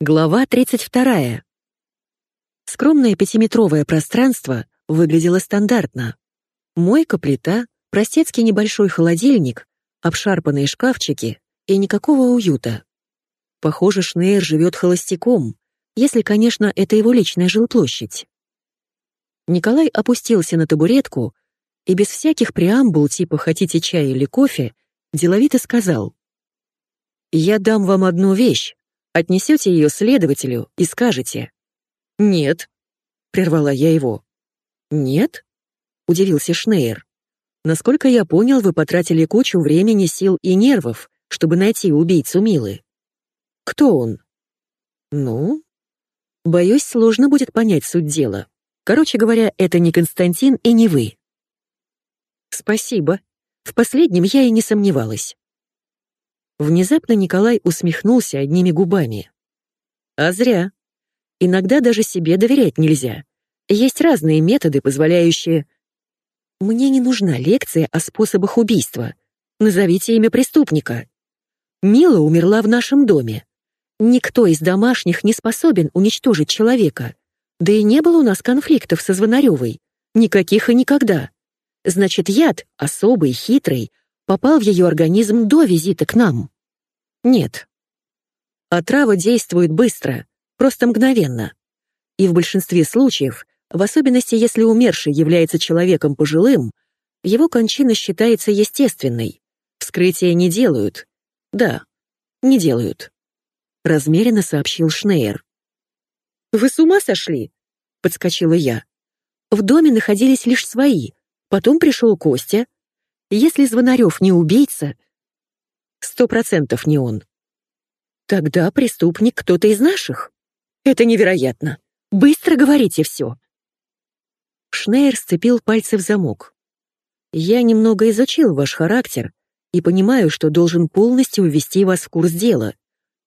Глава 32. Скромное пятиметровое пространство выглядело стандартно. Мойка, плита, простецкий небольшой холодильник, обшарпанные шкафчики и никакого уюта. Похоже, Шнейр живет холостяком, если, конечно, это его личная жилплощадь. Николай опустился на табуретку и без всяких преамбул типа «хотите чай или кофе» деловито сказал. «Я дам вам одну вещь, Отнесете ее следователю и скажете. «Нет», — прервала я его. «Нет?» — удивился Шнейер. «Насколько я понял, вы потратили кучу времени, сил и нервов, чтобы найти убийцу Милы. Кто он?» «Ну?» «Боюсь, сложно будет понять суть дела. Короче говоря, это не Константин и не вы». «Спасибо. В последнем я и не сомневалась. Внезапно Николай усмехнулся одними губами. А зря. Иногда даже себе доверять нельзя. Есть разные методы, позволяющие... Мне не нужна лекция о способах убийства. Назовите имя преступника. Мила умерла в нашем доме. Никто из домашних не способен уничтожить человека. Да и не было у нас конфликтов со Звонаревой. Никаких и никогда. Значит, яд, особый, хитрый, попал в ее организм до визита к нам? Нет. Отрава действует быстро, просто мгновенно. И в большинстве случаев, в особенности если умерший является человеком пожилым, его кончина считается естественной. Вскрытия не делают. Да, не делают. Размеренно сообщил Шнейер. «Вы с ума сошли?» — подскочила я. В доме находились лишь свои, потом пришел Костя, если Звонарев не убийца, сто процентов не он. Тогда преступник кто-то из наших. Это невероятно. Быстро говорите все. Шнейр сцепил пальцы в замок. Я немного изучил ваш характер и понимаю, что должен полностью ввести вас в курс дела,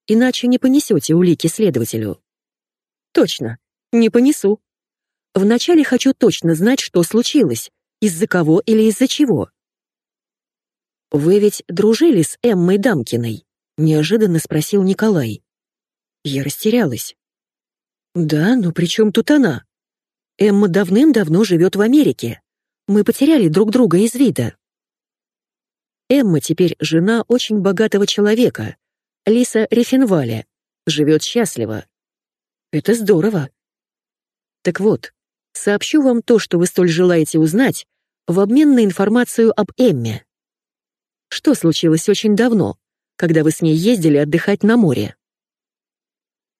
иначе не понесете улики следователю. Точно, не понесу. Вначале хочу точно знать, что случилось, из-за кого или из-за чего. «Вы ведь дружили с Эммой Дамкиной?» — неожиданно спросил Николай. Я растерялась. «Да, но при чем тут она? Эмма давным-давно живет в Америке. Мы потеряли друг друга из вида». Эмма теперь жена очень богатого человека, Лиса Рефенваля, живет счастливо. Это здорово. Так вот, сообщу вам то, что вы столь желаете узнать, в обмен на информацию об Эмме. Что случилось очень давно, когда вы с ней ездили отдыхать на море?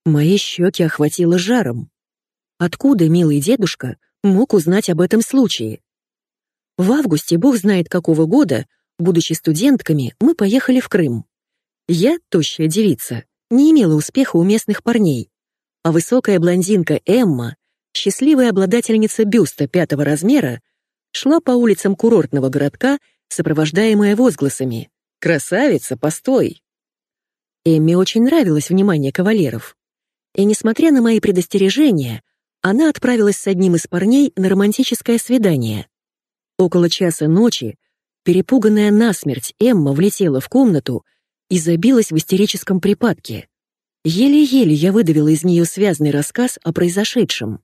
Мои щеки охватило жаром. Откуда милый дедушка мог узнать об этом случае? В августе, бог знает какого года, будучи студентками, мы поехали в Крым. Я, тощая девица, не имела успеха у местных парней, а высокая блондинка Эмма, счастливая обладательница бюста пятого размера, шла по улицам курортного городка сопровождаемая возгласами «Красавица, постой!». Эмме очень нравилось внимание кавалеров. И, несмотря на мои предостережения, она отправилась с одним из парней на романтическое свидание. Около часа ночи, перепуганная насмерть, Эмма влетела в комнату и забилась в истерическом припадке. Еле-еле я выдавила из нее связный рассказ о произошедшем.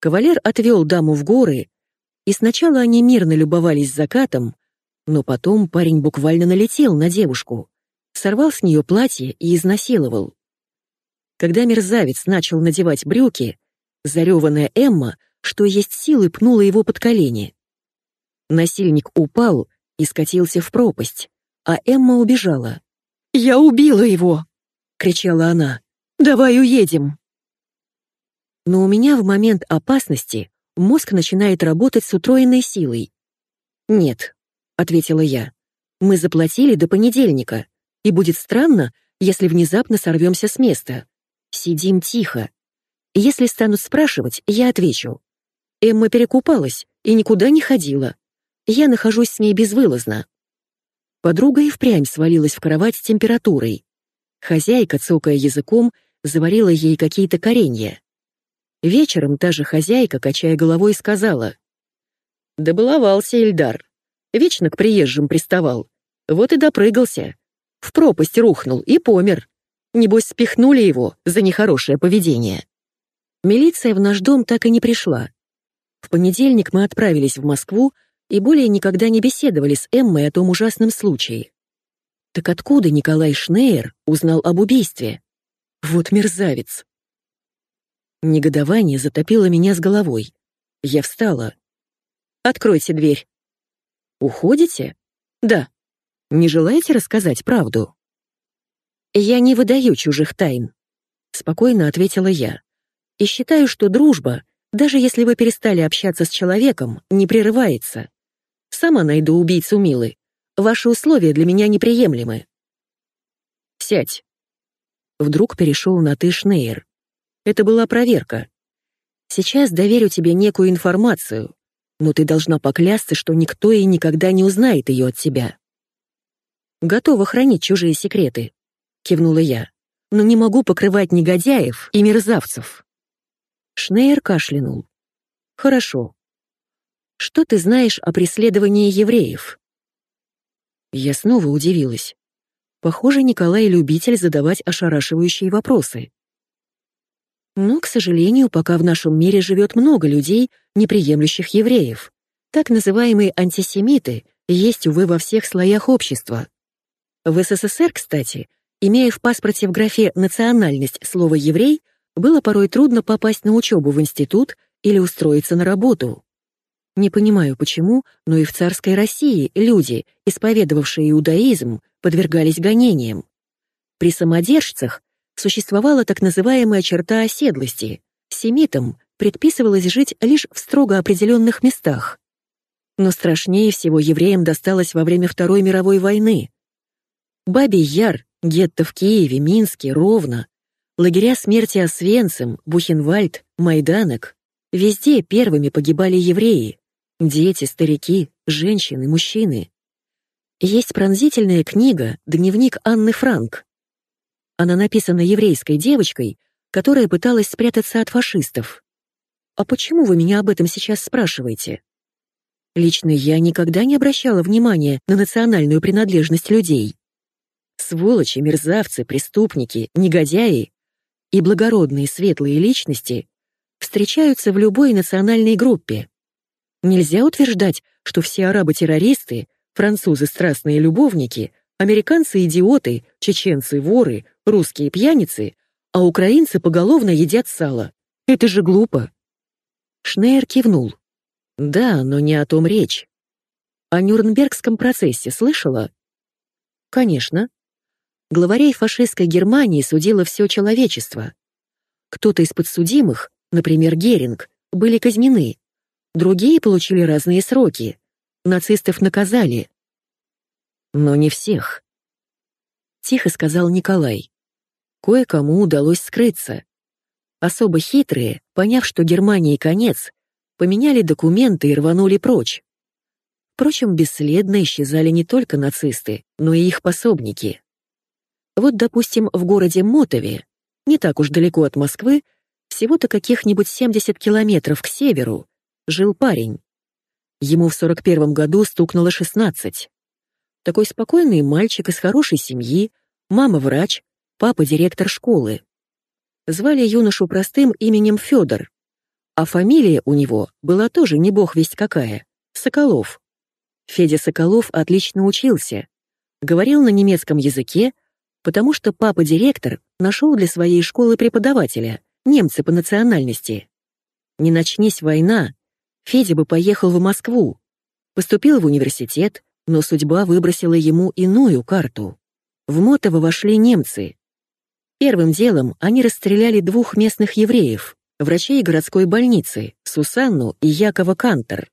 Кавалер отвел даму в горы, и сначала они мирно любовались закатом, но потом парень буквально налетел на девушку, сорвал с нее платье и изнасиловал. Когда мерзавец начал надевать брюки, зареванная Эмма, что есть силы, пнула его под колени. Насильник упал и скатился в пропасть, а Эмма убежала. «Я убила его!» — кричала она. «Давай уедем!» Но у меня в момент опасности мозг начинает работать с утроенной силой. Нет, ответила я. Мы заплатили до понедельника, и будет странно, если внезапно сорвемся с места. Сидим тихо. Если станут спрашивать, я отвечу. Эмма перекупалась и никуда не ходила. Я нахожусь с ней безвылазно. Подруга и впрямь свалилась в кровать с температурой. Хозяйка, цокая языком, заварила ей какие-то коренья. Вечером та же хозяйка, качая головой, сказала. «Добаловался Ильдар. Вечно к приезжим приставал. Вот и допрыгался. В пропасть рухнул и помер. Небось, спихнули его за нехорошее поведение. Милиция в наш дом так и не пришла. В понедельник мы отправились в Москву и более никогда не беседовали с Эммой о том ужасном случае. Так откуда Николай Шнейер узнал об убийстве? Вот мерзавец. Негодование затопило меня с головой. Я встала. «Откройте дверь». «Уходите?» «Да». «Не желаете рассказать правду?» «Я не выдаю чужих тайн», — спокойно ответила я. «И считаю, что дружба, даже если вы перестали общаться с человеком, не прерывается. Сама найду убийцу Милы. Ваши условия для меня неприемлемы». «Сядь». Вдруг перешел на «ты» Шнейер. Это была проверка. Сейчас доверю тебе некую информацию, но ты должна поклясться, что никто и никогда не узнает ее от тебя. Готова хранить чужие секреты, кивнула я, но не могу покрывать негодяев и мерзавцев. Шнейер кашлянул. Хорошо. Что ты знаешь о преследовании евреев? Я снова удивилась. Похоже, Николай любитель задавать ошарашивающие вопросы. Но, к сожалению, пока в нашем мире живет много людей, не приемлющих евреев. Так называемые антисемиты есть, увы, во всех слоях общества. В СССР, кстати, имея в паспорте в графе «национальность» слово «еврей», было порой трудно попасть на учебу в институт или устроиться на работу. Не понимаю почему, но и в царской России люди, исповедовавшие иудаизм, подвергались гонениям. При самодержцах существовала так называемая черта оседлости. Семитам предписывалось жить лишь в строго определенных местах. Но страшнее всего евреям досталось во время Второй мировой войны. Бабий Яр, гетто в Киеве, Минске, Ровно, лагеря смерти Освенцим, Бухенвальд, Майданок. Везде первыми погибали евреи. Дети, старики, женщины, мужчины. Есть пронзительная книга «Дневник Анны Франк», она написана еврейской девочкой, которая пыталась спрятаться от фашистов. А почему вы меня об этом сейчас спрашиваете? Лично я никогда не обращала внимания на национальную принадлежность людей. Сволочи, мерзавцы, преступники, негодяи и благородные светлые личности встречаются в любой национальной группе. Нельзя утверждать, что все арабы-террористы, французы страстные любовники, американцы идиоты, чеченцы воры, русские пьяницы, а украинцы поголовно едят сало. Это же глупо. Шнейер кивнул. Да, но не о том речь. О Нюрнбергском процессе слышала? Конечно. Главарей фашистской Германии судило все человечество. Кто-то из подсудимых, например, Геринг, были казнены. Другие получили разные сроки. Нацистов наказали. Но не всех. Тихо сказал Николай. Кое-кому удалось скрыться. Особо хитрые, поняв, что Германии конец, поменяли документы и рванули прочь. Впрочем, бесследно исчезали не только нацисты, но и их пособники. Вот, допустим, в городе Мотове, не так уж далеко от Москвы, всего-то каких-нибудь 70 километров к северу, жил парень. Ему в 41 году стукнуло 16. Такой спокойный мальчик из хорошей семьи, мама врач, папа директор школы. Звали юношу простым именем Федор, а фамилия у него была тоже не бог весть какая — Соколов. Федя Соколов отлично учился, говорил на немецком языке, потому что папа-директор нашел для своей школы преподавателя, немца по национальности. Не начнись война, Федя бы поехал в Москву, поступил в университет, но судьба выбросила ему иную карту. В Мотово вошли немцы, Первым делом они расстреляли двух местных евреев, врачей городской больницы, Сусанну и Якова Кантер.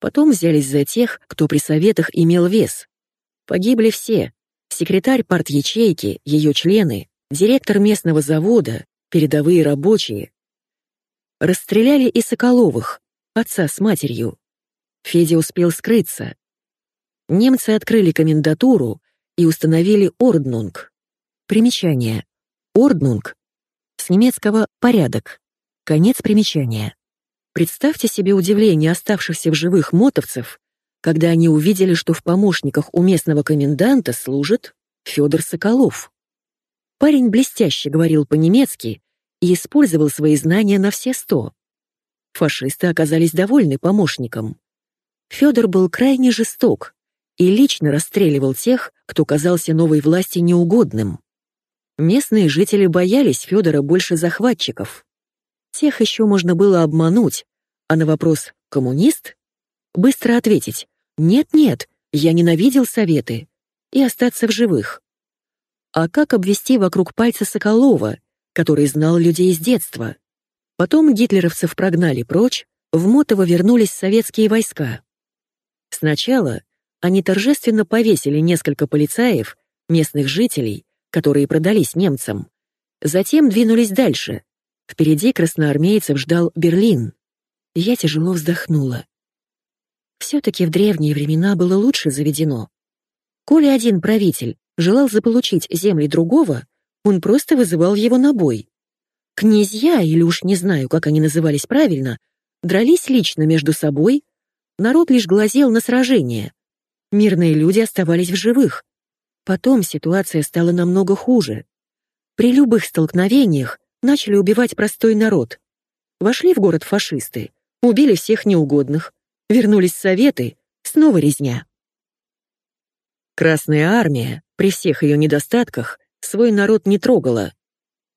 Потом взялись за тех, кто при советах имел вес. Погибли все. Секретарь парт-ячейки, ее члены, директор местного завода, передовые рабочие. Расстреляли и Соколовых, отца с матерью. Федя успел скрыться. Немцы открыли комендатуру и установили орднунг, Примечание. Орднунг. С немецкого «порядок». Конец примечания. Представьте себе удивление оставшихся в живых мотовцев, когда они увидели, что в помощниках у местного коменданта служит Федор Соколов. Парень блестяще говорил по-немецки и использовал свои знания на все сто. Фашисты оказались довольны помощником. Федор был крайне жесток и лично расстреливал тех, кто казался новой власти неугодным. Местные жители боялись Федора больше захватчиков. Тех еще можно было обмануть, а на вопрос «коммунист?» быстро ответить «нет-нет, я ненавидел советы» и остаться в живых. А как обвести вокруг пальца Соколова, который знал людей с детства? Потом гитлеровцев прогнали прочь, в Мотово вернулись советские войска. Сначала они торжественно повесили несколько полицаев, местных жителей, которые продались немцам. Затем двинулись дальше. Впереди красноармейцев ждал Берлин. Я тяжело вздохнула. Все-таки в древние времена было лучше заведено. Коли один правитель желал заполучить земли другого, он просто вызывал его на бой. Князья, или уж не знаю, как они назывались правильно, дрались лично между собой, народ лишь глазел на сражение. Мирные люди оставались в живых. Потом ситуация стала намного хуже. При любых столкновениях начали убивать простой народ. Вошли в город фашисты, убили всех неугодных, вернулись советы, снова резня. Красная армия, при всех ее недостатках, свой народ не трогала,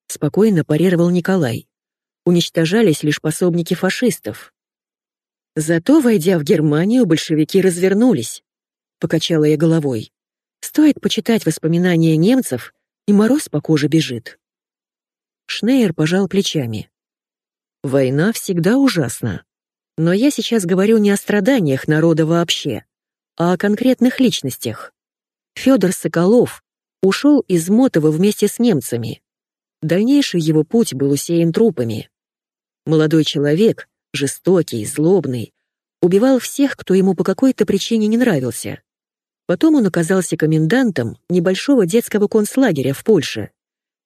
спокойно парировал Николай. Уничтожались лишь пособники фашистов. Зато, войдя в Германию, большевики развернулись. Покачала я головой. Стоит почитать воспоминания немцев, и мороз по коже бежит. Шнейер пожал плечами. Война всегда ужасна. Но я сейчас говорю не о страданиях народа вообще, а о конкретных личностях. Федор Соколов ушел из Мотова вместе с немцами. Дальнейший его путь был усеян трупами. Молодой человек, жестокий, злобный, убивал всех, кто ему по какой-то причине не нравился. Потом он оказался комендантом небольшого детского концлагеря в Польше.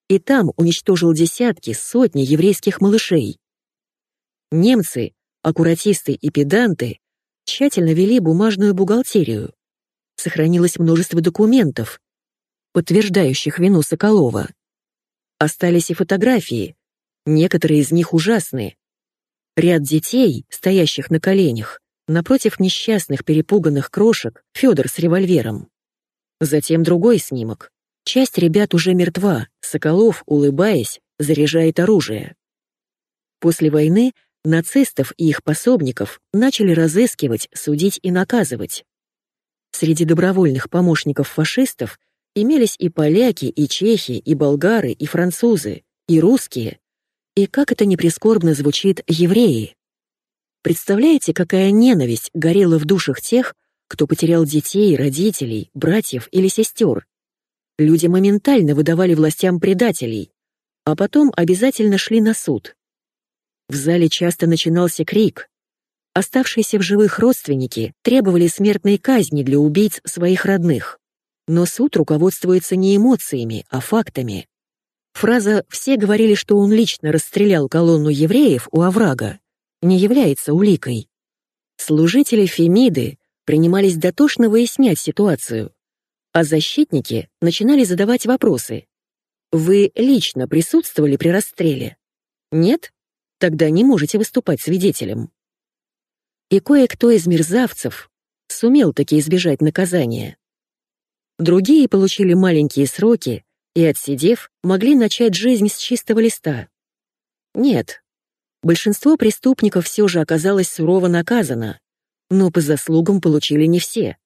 И там уничтожил десятки, сотни еврейских малышей. Немцы, аккуратисты и педанты тщательно вели бумажную бухгалтерию. Сохранилось множество документов, подтверждающих вину Соколова. Остались и фотографии, некоторые из них ужасные. Ряд детей, стоящих на коленях, напротив несчастных перепуганных крошек, Федор с револьвером. Затем другой снимок. Часть ребят уже мертва, Соколов, улыбаясь, заряжает оружие. После войны нацистов и их пособников начали разыскивать, судить и наказывать. Среди добровольных помощников фашистов Имелись и поляки, и чехи, и болгары, и французы, и русские, и, как это ни прискорбно звучит, евреи. Представляете, какая ненависть горела в душах тех, кто потерял детей, родителей, братьев или сестер? Люди моментально выдавали властям предателей, а потом обязательно шли на суд. В зале часто начинался крик. Оставшиеся в живых родственники требовали смертной казни для убийц своих родных. Но суд руководствуется не эмоциями, а фактами. Фраза «все говорили, что он лично расстрелял колонну евреев у оврага» не является уликой. Служители Фемиды принимались дотошно выяснять ситуацию, а защитники начинали задавать вопросы. «Вы лично присутствовали при расстреле?» «Нет? Тогда не можете выступать свидетелем». И кое-кто из мерзавцев сумел таки избежать наказания. Другие получили маленькие сроки и, отсидев, могли начать жизнь с чистого листа. Нет, большинство преступников все же оказалось сурово наказано, но по заслугам получили не все.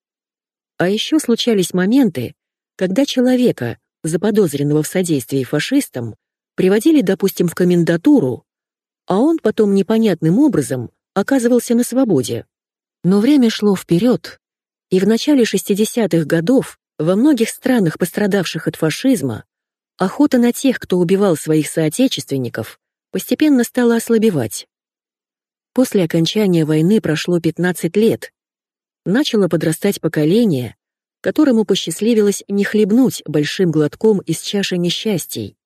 А еще случались моменты, когда человека, заподозренного в содействии фашистам, приводили, допустим, в комендатуру, а он потом непонятным образом оказывался на свободе. Но время шло вперед, и в начале 60-х годов во многих странах, пострадавших от фашизма, охота на тех, кто убивал своих соотечественников, постепенно стала ослабевать. После окончания войны прошло 15 лет. Начало подрастать поколение, которому посчастливилось не хлебнуть большим глотком из чаши несчастий.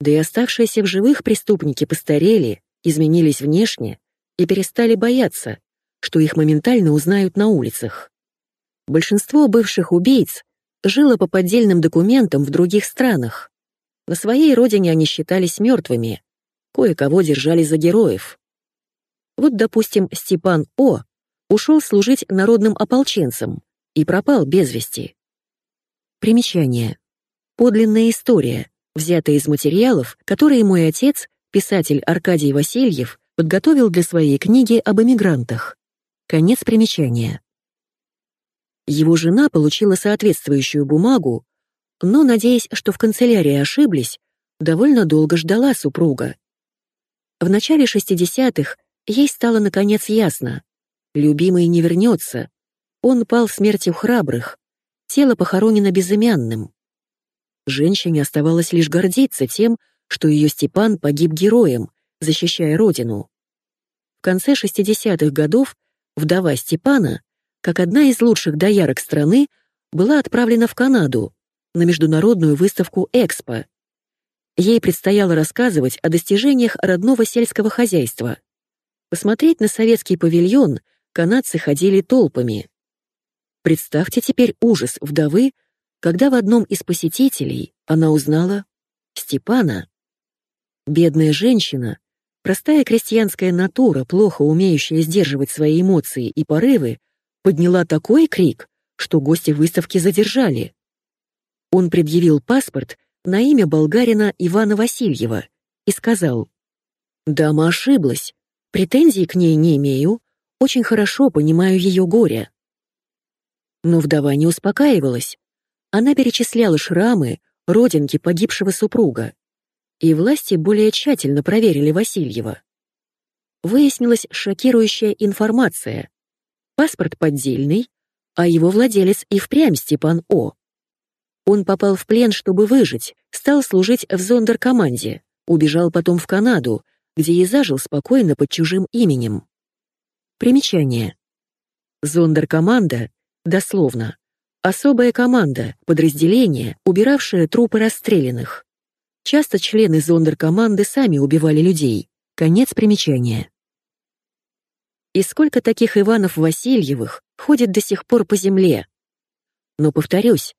Да и оставшиеся в живых преступники постарели, изменились внешне и перестали бояться, что их моментально узнают на улицах. Большинство бывших убийц жило по поддельным документам в других странах. На своей родине они считались мертвыми, кое-кого держали за героев. Вот, допустим, Степан О. ушел служить народным ополченцем и пропал без вести. Примечание. Подлинная история, взятая из материалов, которые мой отец, писатель Аркадий Васильев, подготовил для своей книги об эмигрантах. Конец примечания. Его жена получила соответствующую бумагу, но, надеясь, что в канцелярии ошиблись, довольно долго ждала супруга. В начале 60-х ей стало наконец ясно. Любимый не вернется. Он пал смертью храбрых. Тело похоронено безымянным. Женщине оставалось лишь гордиться тем, что ее Степан погиб героем, защищая родину. В конце 60-х годов вдова Степана, как одна из лучших доярок страны, была отправлена в Канаду на международную выставку «Экспо». Ей предстояло рассказывать о достижениях родного сельского хозяйства. Посмотреть на советский павильон канадцы ходили толпами. Представьте теперь ужас вдовы, когда в одном из посетителей она узнала Степана. Бедная женщина, простая крестьянская натура, плохо умеющая сдерживать свои эмоции и порывы, подняла такой крик, что гости выставки задержали. Он предъявил паспорт на имя болгарина Ивана Васильева и сказал, «Дама ошиблась, претензий к ней не имею, очень хорошо понимаю ее горе». Но вдова не успокаивалась. Она перечисляла шрамы, родинки погибшего супруга. И власти более тщательно проверили Васильева. Выяснилась шокирующая информация. Паспорт поддельный, а его владелец и впрямь Степан О. Он попал в плен, чтобы выжить, стал служить в зондеркоманде, убежал потом в Канаду, где и зажил спокойно под чужим именем. Примечание. Зондеркоманда, дословно, особая команда, подразделение, убиравшее трупы расстрелянных. Часто члены зондеркоманды сами убивали людей. Конец примечания. И сколько таких Иванов Васильевых ходит до сих пор по земле? Но, повторюсь,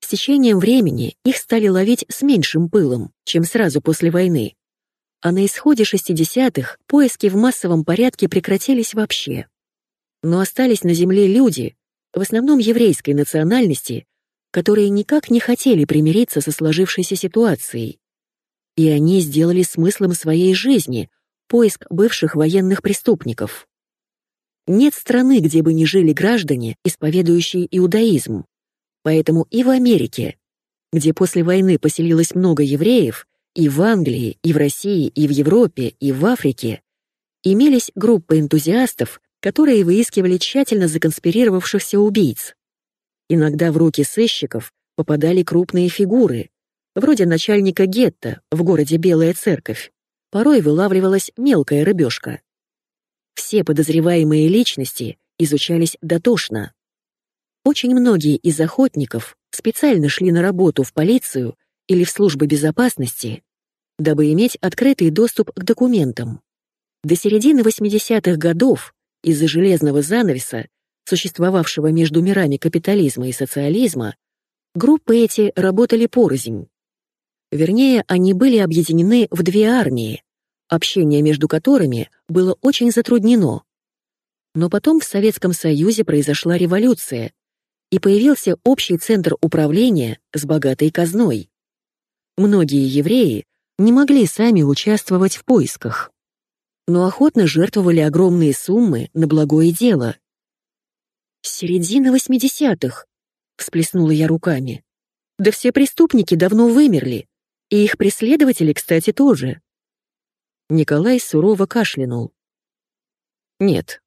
с течением времени их стали ловить с меньшим пылом, чем сразу после войны. А на исходе 60-х поиски в массовом порядке прекратились вообще. Но остались на земле люди, в основном еврейской национальности, которые никак не хотели примириться со сложившейся ситуацией. И они сделали смыслом своей жизни поиск бывших военных преступников. Нет страны, где бы не жили граждане, исповедующие иудаизм. Поэтому и в Америке, где после войны поселилось много евреев, и в Англии, и в России, и в Европе, и в Африке, имелись группы энтузиастов, которые выискивали тщательно законспирировавшихся убийц. Иногда в руки сыщиков попадали крупные фигуры, вроде начальника гетто в городе Белая Церковь. Порой вылавливалась мелкая рыбешка. Все подозреваемые личности изучались дотошно. Очень многие из охотников специально шли на работу в полицию или в службы безопасности, дабы иметь открытый доступ к документам. До середины 80-х годов из-за железного занавеса, существовавшего между мирами капитализма и социализма, группы эти работали порознь. Вернее, они были объединены в две армии, общение между которыми было очень затруднено. Но потом в Советском Союзе произошла революция, и появился общий центр управления с богатой казной. Многие евреи не могли сами участвовать в поисках, но охотно жертвовали огромные суммы на благое дело. «Середина восьмидесятых», — всплеснула я руками. «Да все преступники давно вымерли, и их преследователи, кстати, тоже». Николай сурово кашлянул. «Нет.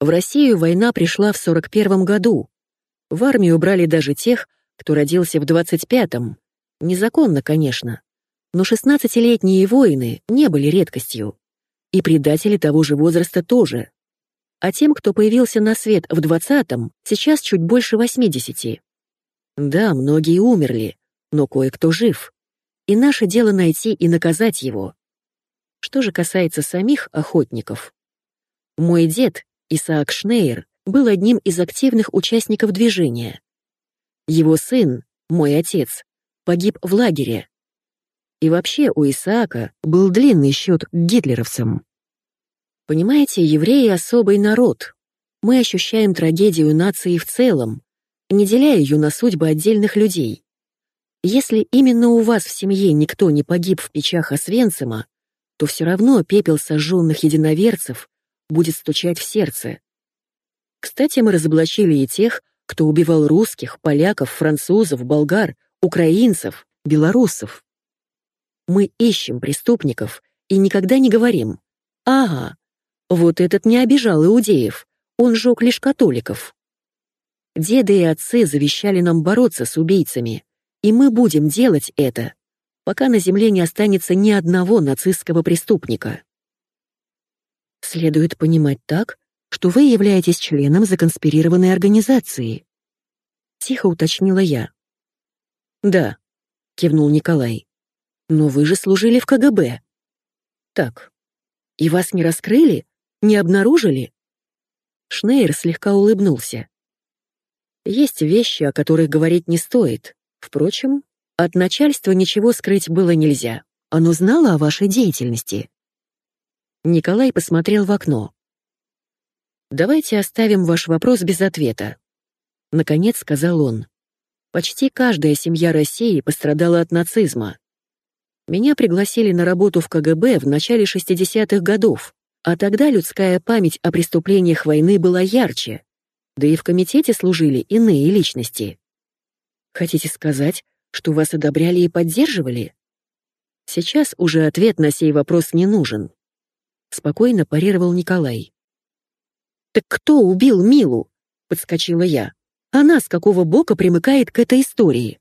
В Россию война пришла в сорок первом году, в армию брали даже тех, кто родился в 25-м. Незаконно, конечно. Но 16-летние воины не были редкостью. И предатели того же возраста тоже. А тем, кто появился на свет в 20-м, сейчас чуть больше 80. Да, многие умерли, но кое-кто жив. И наше дело найти и наказать его. Что же касается самих охотников. Мой дед, Исаак Шнейер, был одним из активных участников движения. Его сын, мой отец, погиб в лагере. И вообще у Исаака был длинный счет к гитлеровцам. Понимаете, евреи — особый народ. Мы ощущаем трагедию нации в целом, не деля ее на судьбы отдельных людей. Если именно у вас в семье никто не погиб в печах Освенцима, то все равно пепел сожженных единоверцев будет стучать в сердце. Кстати, мы разоблачили и тех, кто убивал русских, поляков, французов, болгар, украинцев, белорусов. Мы ищем преступников и никогда не говорим «Ага, вот этот не обижал иудеев, он жег лишь католиков». Деды и отцы завещали нам бороться с убийцами, и мы будем делать это, пока на земле не останется ни одного нацистского преступника. Следует понимать так, что вы являетесь членом законспирированной организации. Тихо уточнила я. Да, кивнул Николай. Но вы же служили в КГБ. Так. И вас не раскрыли? Не обнаружили? Шнейр слегка улыбнулся. Есть вещи, о которых говорить не стоит. Впрочем, от начальства ничего скрыть было нельзя. Оно знало о вашей деятельности. Николай посмотрел в окно. «Давайте оставим ваш вопрос без ответа», — наконец сказал он. «Почти каждая семья России пострадала от нацизма. Меня пригласили на работу в КГБ в начале 60-х годов, а тогда людская память о преступлениях войны была ярче, да и в комитете служили иные личности. Хотите сказать, что вас одобряли и поддерживали? Сейчас уже ответ на сей вопрос не нужен. Спокойно парировал Николай. «Так кто убил Милу?» — подскочила я. «Она с какого бока примыкает к этой истории?»